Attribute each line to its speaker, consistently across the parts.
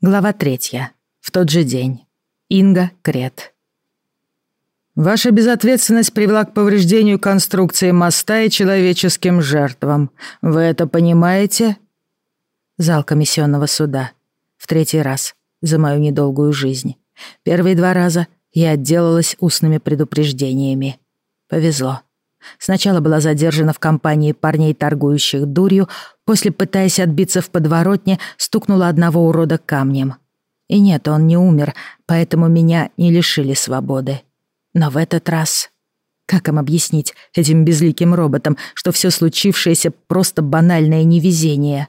Speaker 1: Глава третья. В тот же день. Инга Крет. Ваша безответственность привела к повреждению конструкции моста и человеческим жертвам. Вы это понимаете? Зал комиссионного суда. В третий раз за мою недолгую жизнь. Первые два раза я отделалась устными предупреждениями. Повезло. Сначала была задержана в компании парней, торгующих дурью, после, пытаясь отбиться в подворотне, стукнула одного урода камнем. И нет, он не умер, поэтому меня не лишили свободы. Но в этот раз... Как им объяснить этим безликим роботам, что все случившееся просто банальное невезение?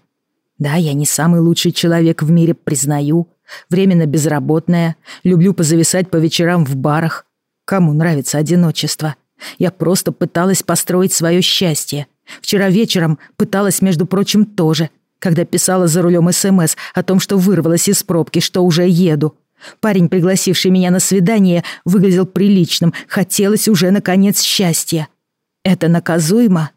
Speaker 1: Да, я не самый лучший человек в мире, признаю. Временно безработная, люблю позависать по вечерам в барах. Кому нравится одиночество? Я просто пыталась построить свое счастье. Вчера вечером пыталась, между прочим, тоже, когда писала за рулем СМС о том, что вырвалась из пробки, что уже еду. Парень, пригласивший меня на свидание, выглядел приличным, хотелось уже, наконец, счастья. Это наказуемо?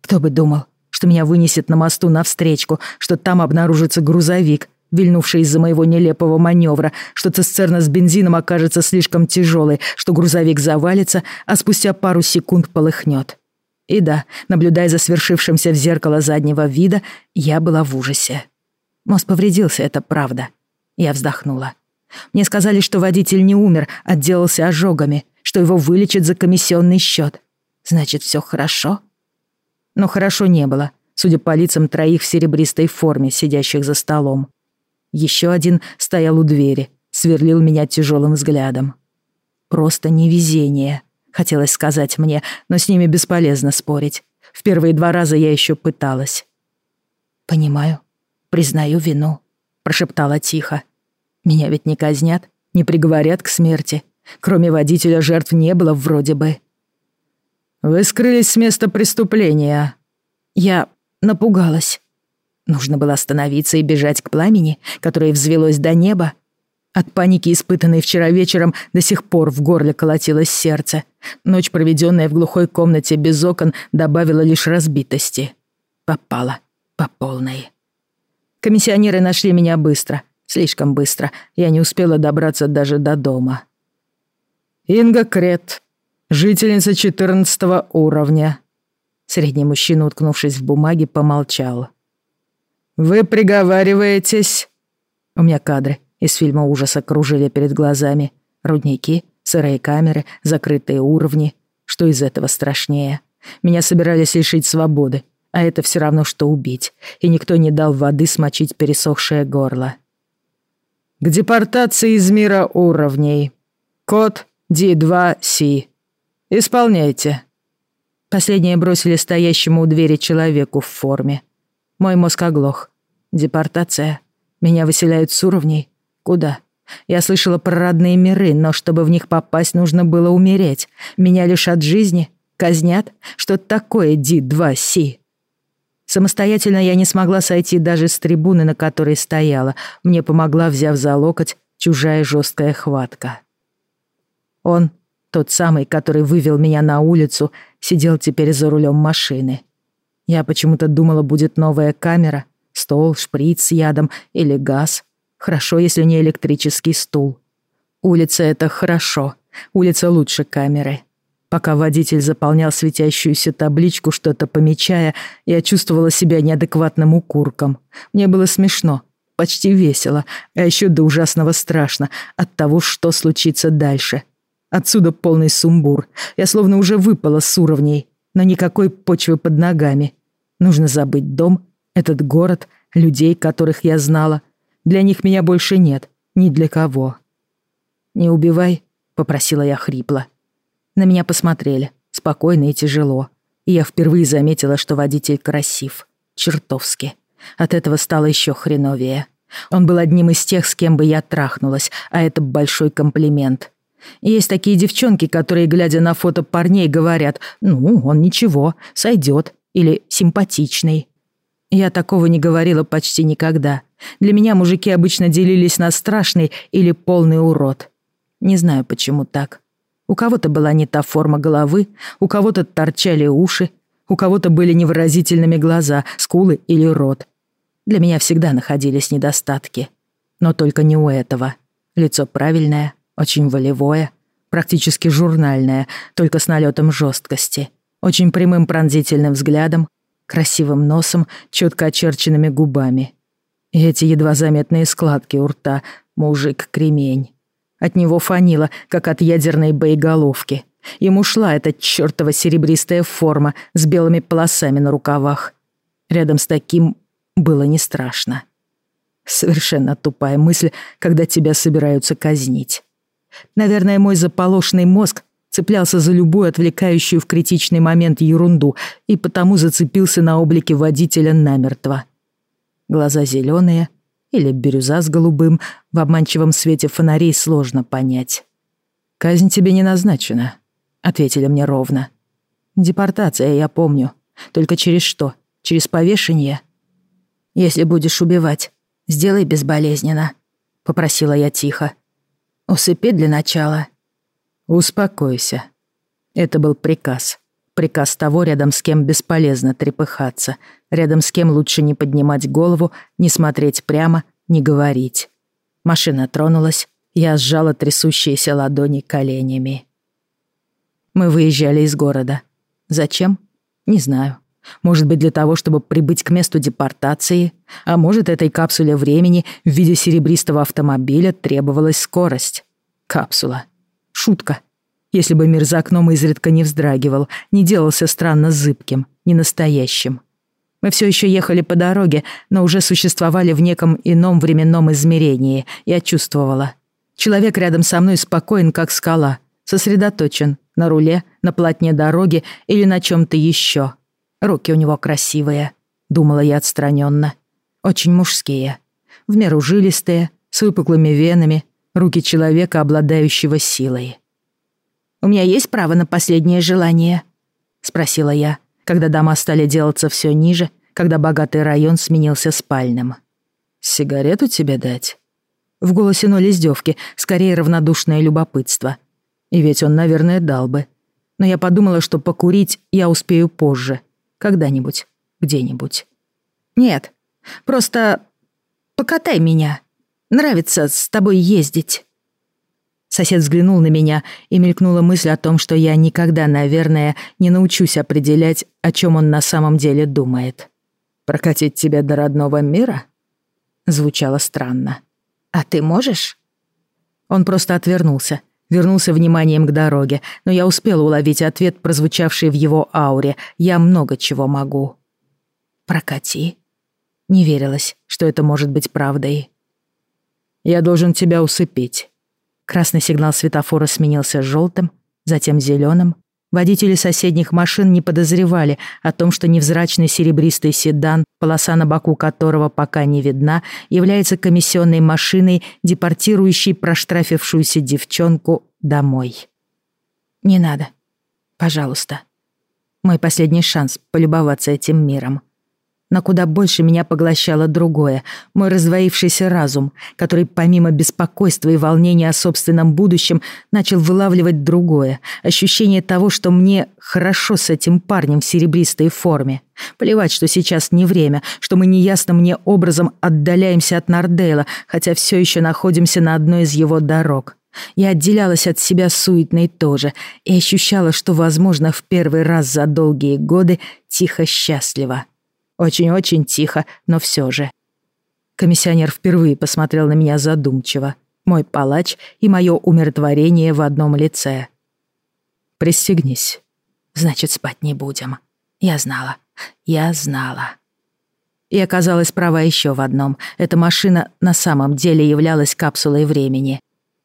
Speaker 1: Кто бы думал, что меня вынесет на мосту навстречку, что там обнаружится грузовик, вильнувший из-за моего нелепого маневра, что цистерна с бензином окажется слишком тяжелой, что грузовик завалится, а спустя пару секунд полыхнет. И да, наблюдая за свершившимся в зеркало заднего вида, я была в ужасе. Мост повредился, это правда. Я вздохнула. Мне сказали, что водитель не умер, отделался ожогами, что его вылечат за комиссионный счет. Значит, все хорошо? Но хорошо не было, судя по лицам троих в серебристой форме, сидящих за столом. Еще один стоял у двери, сверлил меня тяжелым взглядом. Просто невезение, хотелось сказать мне, но с ними бесполезно спорить. В первые два раза я еще пыталась. «Понимаю, признаю вину», — прошептала тихо. «Меня ведь не казнят, не приговорят к смерти. Кроме водителя жертв не было вроде бы». «Вы скрылись с места преступления». Я напугалась. Нужно было остановиться и бежать к пламени, которое взвелось до неба. От паники, испытанной вчера вечером, до сих пор в горле колотилось сердце. Ночь, проведенная в глухой комнате без окон, добавила лишь разбитости. Попала по полной. Комиссионеры нашли меня быстро, слишком быстро. Я не успела добраться даже до дома. «Инга Крет, жительница 14 уровня». Средний мужчина, уткнувшись в бумаге, помолчал. «Вы приговариваетесь...» У меня кадры из фильма ужаса кружили перед глазами. Рудники, сырые камеры, закрытые уровни. Что из этого страшнее? Меня собирались лишить свободы, а это все равно, что убить. И никто не дал воды смочить пересохшее горло. К депортации из мира уровней. Код D2C. Исполняйте. Последнее бросили стоящему у двери человеку в форме. Мой мозг оглох. Депортация. Меня выселяют с уровней. Куда? Я слышала про родные миры, но чтобы в них попасть, нужно было умереть. Меня лишат жизни, казнят. Что такое Ди-2Си? Самостоятельно я не смогла сойти даже с трибуны, на которой стояла. Мне помогла, взяв за локоть, чужая жесткая хватка. Он, тот самый, который вывел меня на улицу, сидел теперь за рулем машины. Я почему-то думала, будет новая камера, стол, шприц с ядом или газ. Хорошо, если не электрический стул. Улица — это хорошо. Улица лучше камеры. Пока водитель заполнял светящуюся табличку, что-то помечая, я чувствовала себя неадекватным укурком. Мне было смешно, почти весело, а еще до ужасного страшно от того, что случится дальше. Отсюда полный сумбур. Я словно уже выпала с уровней но никакой почвы под ногами. Нужно забыть дом, этот город, людей, которых я знала. Для них меня больше нет, ни для кого. «Не убивай», — попросила я хрипло. На меня посмотрели, спокойно и тяжело. И я впервые заметила, что водитель красив. Чертовски. От этого стало еще хреновее. Он был одним из тех, с кем бы я трахнулась, а это большой комплимент. Есть такие девчонки, которые, глядя на фото парней, говорят, ну, он ничего, сойдет, или симпатичный. Я такого не говорила почти никогда. Для меня мужики обычно делились на страшный или полный урод. Не знаю, почему так. У кого-то была не та форма головы, у кого-то торчали уши, у кого-то были невыразительными глаза, скулы или рот. Для меня всегда находились недостатки. но только не у этого. Лицо правильное, очень волевое, практически журнальное, только с налетом жесткости, очень прямым пронзительным взглядом, красивым носом, четко очерченными губами. И эти едва заметные складки у рта, мужик-кремень. От него фанило, как от ядерной боеголовки. Ему шла эта чертова серебристая форма с белыми полосами на рукавах. Рядом с таким было не страшно. Совершенно тупая мысль, когда тебя собираются казнить. Наверное, мой заполошный мозг цеплялся за любую отвлекающую в критичный момент ерунду и потому зацепился на облике водителя намертво. Глаза зеленые или бирюза с голубым, в обманчивом свете фонарей сложно понять. «Казнь тебе не назначена», — ответили мне ровно. «Депортация, я помню. Только через что? Через повешение?» «Если будешь убивать, сделай безболезненно», — попросила я тихо. «Усыпи для начала». «Успокойся». Это был приказ. Приказ того, рядом с кем бесполезно трепыхаться, рядом с кем лучше не поднимать голову, не смотреть прямо, не говорить. Машина тронулась, я сжала трясущиеся ладони коленями. Мы выезжали из города. Зачем? Не знаю. Может быть, для того, чтобы прибыть к месту депортации, а может, этой капсуле времени в виде серебристого автомобиля требовалась скорость. Капсула. Шутка. Если бы мир за окном изредка не вздрагивал, не делался странно зыбким, ненастоящим. Мы все еще ехали по дороге, но уже существовали в неком ином временном измерении, я чувствовала. Человек рядом со мной спокоен, как скала, сосредоточен на руле, на полотне дороги или на чем-то еще. Руки у него красивые, думала я отстраненно. Очень мужские. В меру жилистые, с выпуклыми венами, руки человека, обладающего силой. «У меня есть право на последнее желание?» — спросила я, когда дома стали делаться все ниже, когда богатый район сменился спальным. «Сигарету тебе дать?» В голосе ноль издевки, скорее равнодушное любопытство. И ведь он, наверное, дал бы. Но я подумала, что покурить я успею позже — когда-нибудь, где-нибудь. Нет, просто покатай меня. Нравится с тобой ездить. Сосед взглянул на меня, и мелькнула мысль о том, что я никогда, наверное, не научусь определять, о чем он на самом деле думает. «Прокатить тебя до родного мира?» Звучало странно. «А ты можешь?» Он просто отвернулся, Вернулся вниманием к дороге, но я успела уловить ответ, прозвучавший в его ауре. «Я много чего могу». «Прокати». Не верилось, что это может быть правдой. «Я должен тебя усыпить». Красный сигнал светофора сменился желтым, затем зеленым, Водители соседних машин не подозревали о том, что невзрачный серебристый седан, полоса на боку которого пока не видна, является комиссионной машиной, депортирующей проштрафившуюся девчонку домой. «Не надо. Пожалуйста. Мой последний шанс полюбоваться этим миром но куда больше меня поглощало другое, мой раздвоившийся разум, который помимо беспокойства и волнения о собственном будущем начал вылавливать другое, ощущение того, что мне хорошо с этим парнем в серебристой форме. Плевать, что сейчас не время, что мы неясно мне образом отдаляемся от Нардейла, хотя все еще находимся на одной из его дорог. Я отделялась от себя суетной тоже и ощущала, что, возможно, в первый раз за долгие годы тихо счастлива. Очень-очень тихо, но все же. Комиссионер впервые посмотрел на меня задумчиво. Мой палач и мое умиротворение в одном лице. «Пристегнись». «Значит, спать не будем». Я знала. Я знала. И оказалась права еще в одном. Эта машина на самом деле являлась капсулой времени.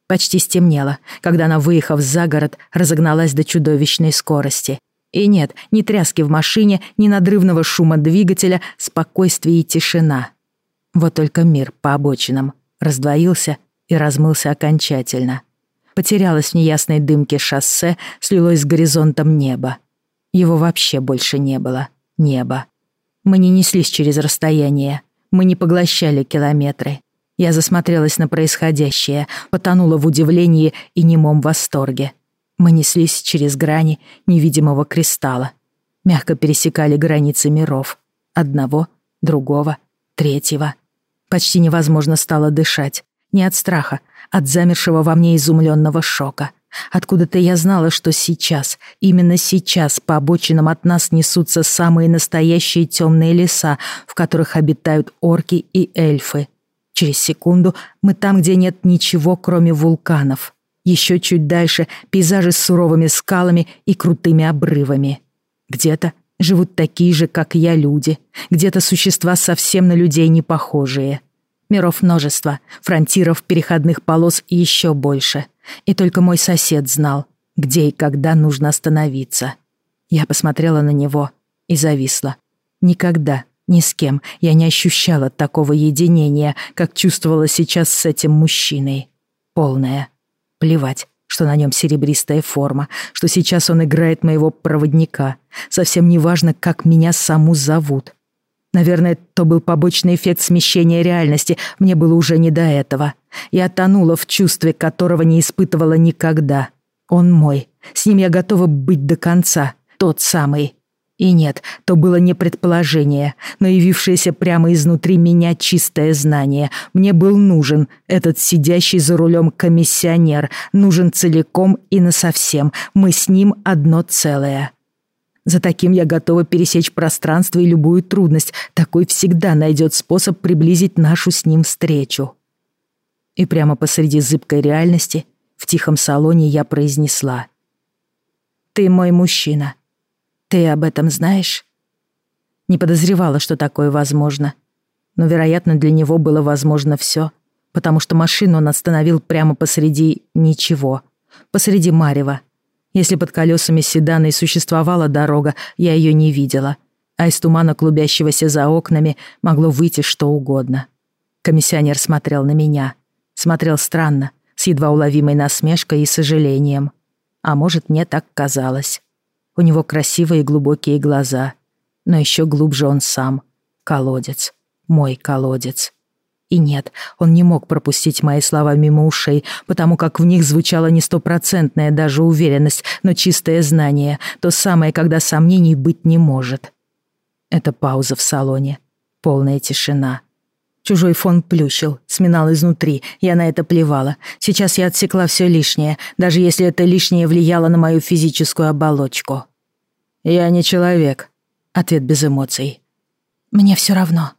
Speaker 1: Почти стемнело, когда она, выехав за город, разогналась до чудовищной скорости. И нет, ни тряски в машине, ни надрывного шума двигателя, спокойствие и тишина. Вот только мир по обочинам раздвоился и размылся окончательно. Потерялось в неясной дымке шоссе, слилось с горизонтом небо. Его вообще больше не было. Небо. Мы не неслись через расстояние. Мы не поглощали километры. Я засмотрелась на происходящее, потонула в удивлении и немом восторге. Мы неслись через грани невидимого кристалла, мягко пересекали границы миров. Одного, другого, третьего. Почти невозможно стало дышать. Не от страха, от замершего во мне изумленного шока. Откуда-то я знала, что сейчас, именно сейчас по обочинам от нас несутся самые настоящие темные леса, в которых обитают орки и эльфы. Через секунду мы там, где нет ничего, кроме вулканов. Еще чуть дальше пейзажи с суровыми скалами и крутыми обрывами. Где-то живут такие же, как я, люди. Где-то существа совсем на людей не похожие. Миров множество, фронтиров, переходных полос еще больше. И только мой сосед знал, где и когда нужно остановиться. Я посмотрела на него и зависла. Никогда, ни с кем я не ощущала такого единения, как чувствовала сейчас с этим мужчиной. Полное. Плевать, что на нем серебристая форма, что сейчас он играет моего проводника. Совсем не важно, как меня саму зовут. Наверное, то был побочный эффект смещения реальности, мне было уже не до этого. Я тонула в чувстве, которого не испытывала никогда. Он мой, с ним я готова быть до конца, тот самый. И нет, то было не предположение, но явившееся прямо изнутри меня чистое знание. Мне был нужен этот сидящий за рулем комиссионер, нужен целиком и насовсем. Мы с ним одно целое. За таким я готова пересечь пространство и любую трудность. Такой всегда найдет способ приблизить нашу с ним встречу. И прямо посреди зыбкой реальности, в тихом салоне я произнесла. «Ты мой мужчина. Ты об этом знаешь?» Не подозревала, что такое возможно. Но, вероятно, для него было возможно все, потому что машину он остановил прямо посреди ничего, посреди Марева, если под колесами седана и существовала дорога, я ее не видела, а из тумана, клубящегося за окнами, могло выйти что угодно. Комиссионер смотрел на меня. Смотрел странно, с едва уловимой насмешкой и сожалением. А может, мне так казалось. У него красивые глубокие глаза, но еще глубже он сам. Колодец. Мой колодец. И нет, он не мог пропустить мои слова мимо ушей, потому как в них звучала не стопроцентная даже уверенность, но чистое знание, то самое, когда сомнений быть не может. Это пауза в салоне. Полная тишина. Чужой фон плющил, сминал изнутри, я на это плевала. Сейчас я отсекла все лишнее, даже если это лишнее влияло на мою физическую оболочку. «Я не человек», — ответ без эмоций. «Мне все равно»,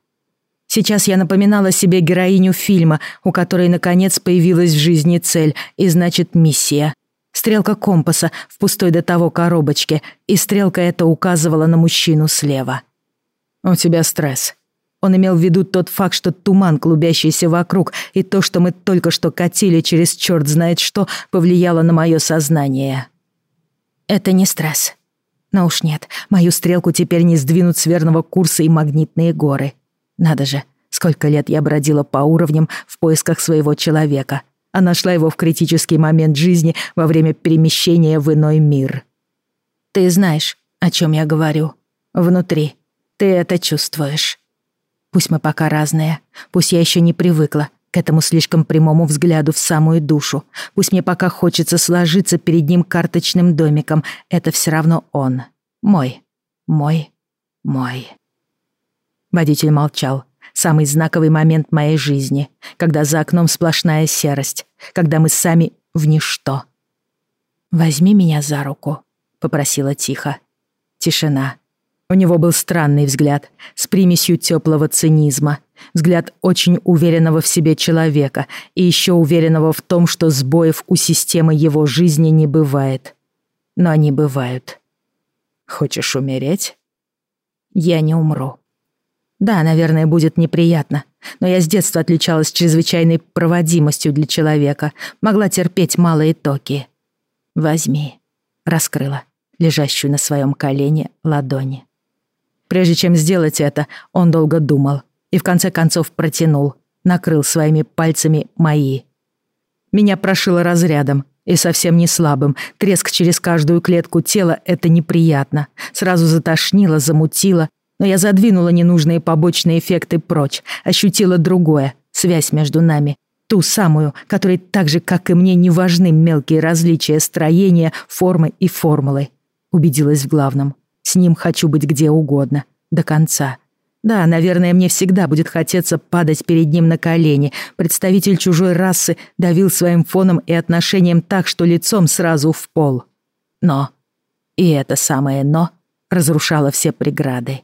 Speaker 1: Сейчас я напоминала себе героиню фильма, у которой наконец появилась в жизни цель и значит миссия. Стрелка компаса в пустой до того коробочке, и стрелка эта указывала на мужчину слева. «У тебя стресс». Он имел в виду тот факт, что туман, клубящийся вокруг, и то, что мы только что катили через черт знает что, повлияло на мое сознание. Это не стресс. Но уж нет, мою стрелку теперь не сдвинут с верного курса и магнитные горы. Надо же, сколько лет я бродила по уровням в поисках своего человека, а нашла его в критический момент жизни во время перемещения в иной мир. Ты знаешь, о чем я говорю. Внутри. Ты это чувствуешь. Пусть мы пока разные, пусть я еще не привыкла к этому слишком прямому взгляду в самую душу. Пусть мне пока хочется сложиться перед ним карточным домиком, это все равно он. Мой. Мой. Мой. Водитель молчал. Самый знаковый момент моей жизни, когда за окном сплошная серость, когда мы сами в ничто. «Возьми меня за руку», — попросила тихо. Тишина. У него был странный взгляд, с примесью теплого цинизма. Взгляд очень уверенного в себе человека и еще уверенного в том, что сбоев у системы его жизни не бывает. Но они бывают. «Хочешь умереть?» «Я не умру», да, наверное, будет неприятно, но я с детства отличалась чрезвычайной проводимостью для человека, могла терпеть малые токи. Возьми, раскрыла лежащую на своем колене ладони. Прежде чем сделать это, он долго думал и в конце концов протянул, накрыл своими пальцами мои. Меня прошило разрядом, и совсем не слабым. Треск через каждую клетку тела — это неприятно. Сразу затошнило, замутило, но я задвинула ненужные побочные эффекты прочь, ощутила другое, связь между нами, ту самую, которой так же, как и мне, не важны мелкие различия строения, формы и формулы. Убедилась в главном. С ним хочу быть где угодно, до конца. Да, наверное, мне всегда будет хотеться падать перед ним на колени. Представитель чужой расы давил своим фоном и отношением так, что лицом сразу в пол. Но, и это самое «но» разрушало все преграды.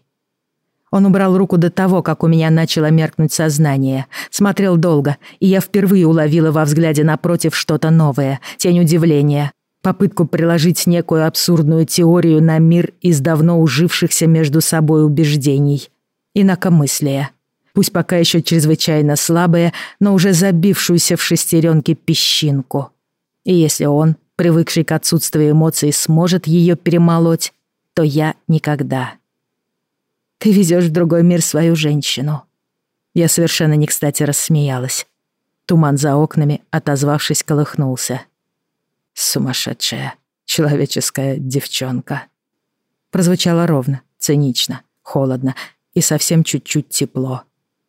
Speaker 1: Он убрал руку до того, как у меня начало меркнуть сознание. Смотрел долго, и я впервые уловила во взгляде напротив что-то новое, тень удивления, попытку приложить некую абсурдную теорию на мир из давно ужившихся между собой убеждений. Инакомыслие. Пусть пока еще чрезвычайно слабое, но уже забившуюся в шестеренке песчинку. И если он, привыкший к отсутствию эмоций, сможет ее перемолоть, то я никогда. Ты везешь в другой мир свою женщину. Я совершенно не кстати рассмеялась. Туман за окнами, отозвавшись, колыхнулся. Сумасшедшая человеческая девчонка. Прозвучало ровно, цинично, холодно и совсем чуть-чуть тепло.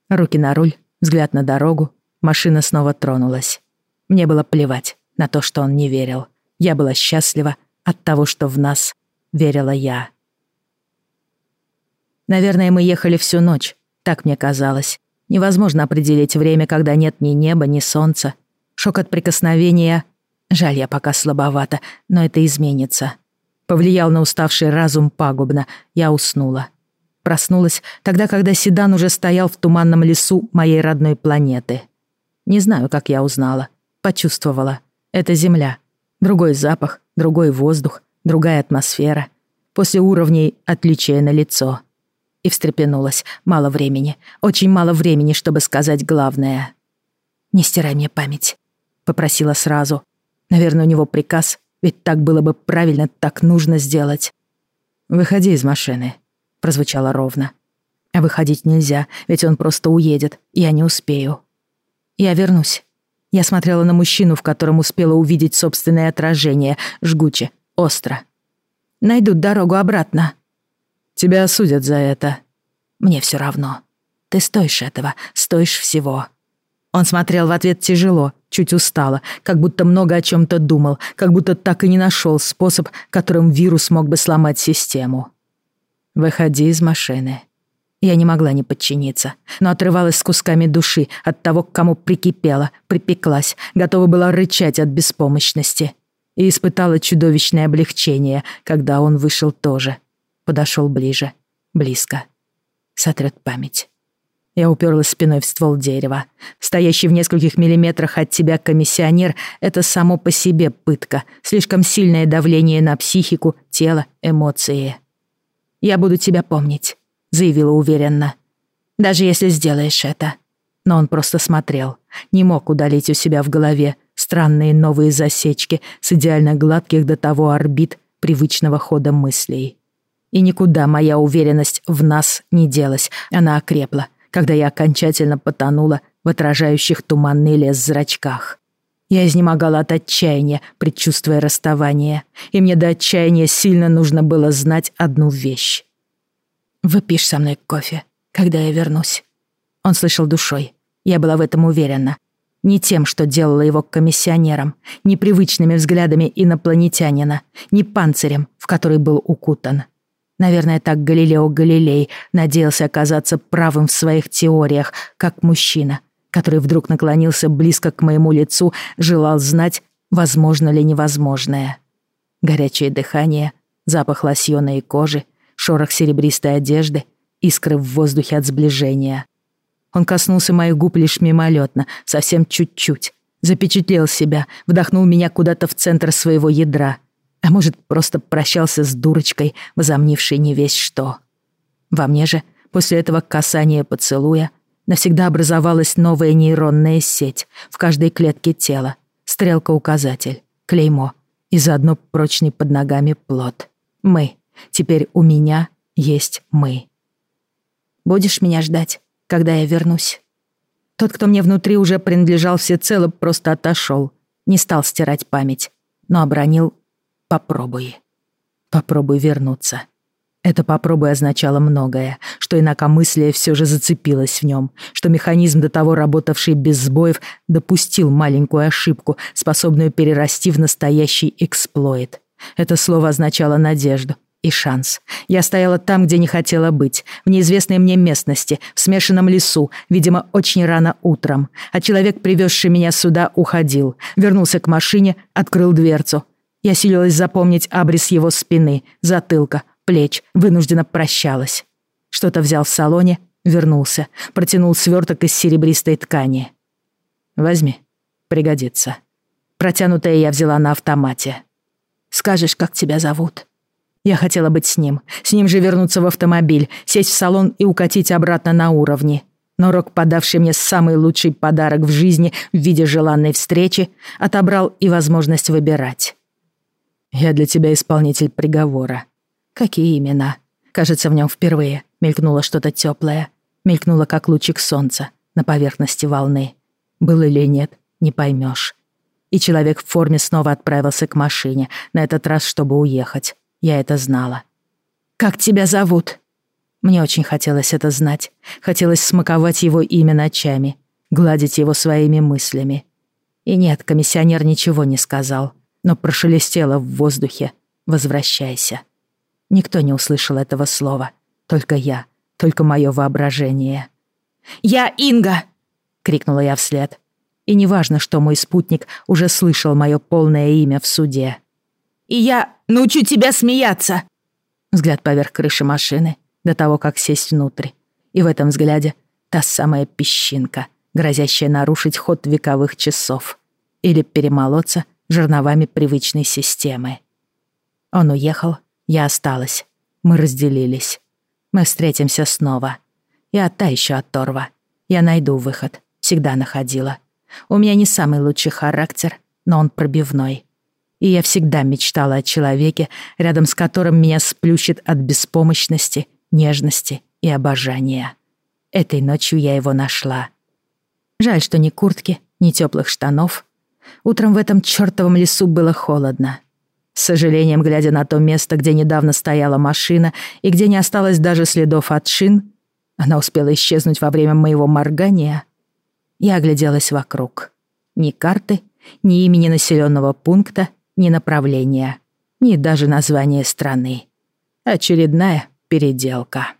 Speaker 1: Руки на руль, взгляд на дорогу, машина снова тронулась. Мне было плевать на то, что он не верил. Я была счастлива от того, что в нас верила я. Наверное, мы ехали всю ночь, так мне казалось. Невозможно определить время, когда нет ни неба, ни солнца. Шок от прикосновения... Жаль, я пока слабовата, но это изменится. Повлиял на уставший разум пагубно. Я уснула. Проснулась тогда, когда седан уже стоял в туманном лесу моей родной планеты. Не знаю, как я узнала. Почувствовала. Это Земля. Другой запах, другой воздух, другая атмосфера. После уровней отличия на лицо и встрепенулась. Мало времени, очень мало времени, чтобы сказать главное. «Не стирай мне память», — попросила сразу. Наверное, у него приказ, ведь так было бы правильно, так нужно сделать. «Выходи из машины», — прозвучало ровно. «А выходить нельзя, ведь он просто уедет, я не успею». «Я вернусь». Я смотрела на мужчину, в котором успела увидеть собственное отражение, жгуче, остро. «Найдут дорогу обратно», Тебя осудят за это. Мне все равно. Ты стоишь этого, стоишь всего. Он смотрел в ответ тяжело, чуть устало, как будто много о чем то думал, как будто так и не нашел способ, которым вирус мог бы сломать систему. Выходи из машины. Я не могла не подчиниться, но отрывалась с кусками души от того, к кому прикипела, припеклась, готова была рычать от беспомощности. И испытала чудовищное облегчение, когда он вышел тоже, подошел ближе, близко. Сотрет память. Я уперлась спиной в ствол дерева. Стоящий в нескольких миллиметрах от тебя комиссионер — это само по себе пытка, слишком сильное давление на психику, тело, эмоции. «Я буду тебя помнить», — заявила уверенно. «Даже если сделаешь это». Но он просто смотрел, не мог удалить у себя в голове странные новые засечки с идеально гладких до того орбит привычного хода мыслей. И никуда моя уверенность в нас не делась, она окрепла, когда я окончательно потонула в отражающих туманный лес зрачках. Я изнемогала от отчаяния, предчувствуя расставание, и мне до отчаяния сильно нужно было знать одну вещь. «Выпьешь со мной кофе, когда я вернусь». Он слышал душой, я была в этом уверена. Не тем, что делала его комиссионером, не привычными взглядами инопланетянина, не панцирем, в который был укутан. Наверное, так Галилео Галилей надеялся оказаться правым в своих теориях, как мужчина, который вдруг наклонился близко к моему лицу, желал знать, возможно ли невозможное. Горячее дыхание, запах лосьона и кожи, шорох серебристой одежды, искры в воздухе от сближения. Он коснулся моих губ лишь мимолетно, совсем чуть-чуть. Запечатлел себя, вдохнул меня куда-то в центр своего ядра — а может, просто прощался с дурочкой, возомнившей не весь что. Во мне же, после этого касания поцелуя, навсегда образовалась новая нейронная сеть в каждой клетке тела, стрелка-указатель, клеймо и заодно прочный под ногами плод. Мы. Теперь у меня есть мы. Будешь меня ждать, когда я вернусь? Тот, кто мне внутри уже принадлежал всецело, просто отошел, не стал стирать память, но обронил Попробуй. Попробуй вернуться. Это «попробуй» означало многое, что инакомыслие все же зацепилось в нем, что механизм, до того работавший без сбоев, допустил маленькую ошибку, способную перерасти в настоящий эксплойт. Это слово означало надежду, И шанс. Я стояла там, где не хотела быть, в неизвестной мне местности, в смешанном лесу, видимо, очень рано утром. А человек, привезший меня сюда, уходил. Вернулся к машине, открыл дверцу. Я силилась запомнить абрис его спины, затылка, плеч, вынужденно прощалась. Что-то взял в салоне, вернулся, протянул сверток из серебристой ткани. «Возьми, пригодится». Протянутое я взяла на автомате. «Скажешь, как тебя зовут?» Я хотела быть с ним, с ним же вернуться в автомобиль, сесть в салон и укатить обратно на уровне. Но Рок, подавший мне самый лучший подарок в жизни в виде желанной встречи, отобрал и возможность выбирать. «Я для тебя исполнитель приговора». «Какие имена?» Кажется, в нем впервые мелькнуло что-то теплое, мелькнуло как лучик солнца на поверхности волны. Был или нет, не поймешь. И человек в форме снова отправился к машине, на этот раз, чтобы уехать. Я это знала. «Как тебя зовут?» Мне очень хотелось это знать. Хотелось смаковать его имя ночами, гладить его своими мыслями. И нет, комиссионер ничего не сказал, но прошелестело в воздухе «Возвращайся». Никто не услышал этого слова. Только я, только мое воображение. «Я Инга!» — крикнула я вслед. И неважно, что мой спутник уже слышал мое полное имя в суде. «И я научу тебя смеяться!» Взгляд поверх крыши машины до того, как сесть внутрь. И в этом взгляде та самая песчинка, грозящая нарушить ход вековых часов или перемолоться жерновами привычной системы. Он уехал, я осталась. Мы разделились. Мы встретимся снова. Я та еще оторва. Я найду выход. Всегда находила. У меня не самый лучший характер, но он пробивной. И я всегда мечтала о человеке, рядом с которым меня сплющит от беспомощности, нежности и обожания. Этой ночью я его нашла. Жаль, что ни куртки, ни теплых штанов. Утром в этом чертовом лесу было холодно. С сожалением, глядя на то место, где недавно стояла машина и где не осталось даже следов от шин, она успела исчезнуть во время моего моргания, я огляделась вокруг. Ни карты, ни имени населенного пункта, ни направления, ни даже названия страны. Очередная переделка.